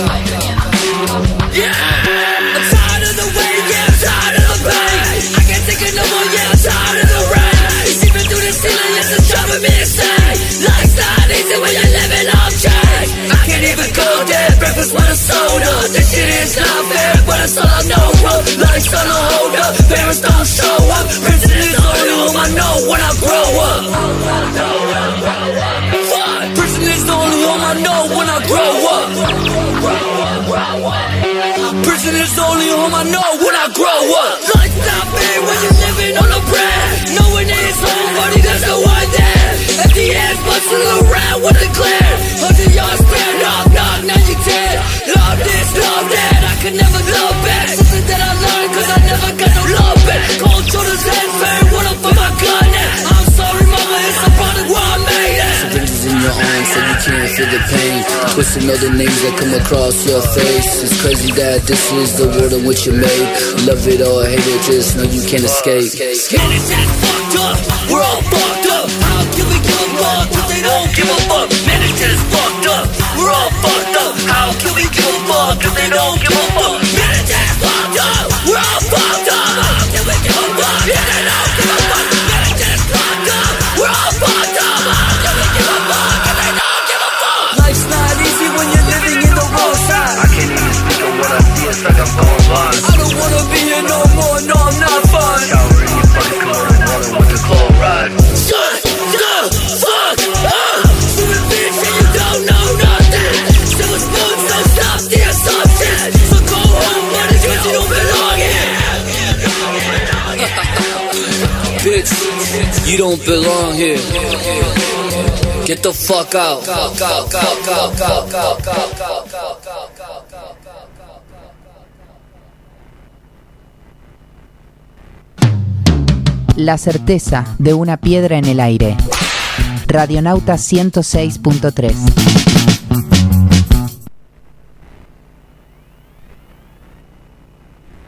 Yeah, I'm tired of the yeah, I'm tired of the pain. I can't take it no more, yeah, I'm tired of the rain. Seeping through the ceiling, it's driving me insane. I can't even go there, breakfast with a soda. This shit is not fair, but it's all I know. Life's hold up, parents don't show up. Is I know when I grow up. The home I know when I grow up. Prison is the only home I know when I grow up. Life's not fair when you're living on a bread. No one is home, buddy, there's no one there. At the end, busting around with a glare. Hundred yards spare, knock, knock, now you dead. Love this, love that, I could never love back. Something that I learned, cause I never got no love back. Cold shoulders, head fair, your arms so you can't feel the pain. Twisting other names that come across your face. It's crazy that this is the world in which you're made. Love it or hate it, just know you can't escape. Fucked up. We're all fucked up. How can we give a fuck if they don't give a fuck? Man, fucked up. We're all fucked up. How can we give a fuck if they don't give a fuck? You don't belong here. Get the fuck out. La certeza de una piedra en el aire. Radionauta 106.3.